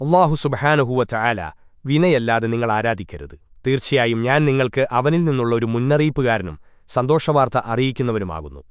അള്ളാഹു സുബഹാനുഹൂവ ചായാല വിനയല്ലാതെ നിങ്ങൾ ആരാധിക്കരുത്. തീർച്ചയായും ഞാൻ നിങ്ങൾക്ക് അവനിൽ നിന്നുള്ള ഒരു മുന്നറിയിപ്പുകാരനും സന്തോഷവാർത്ത അറിയിക്കുന്നവനുമാകുന്നു.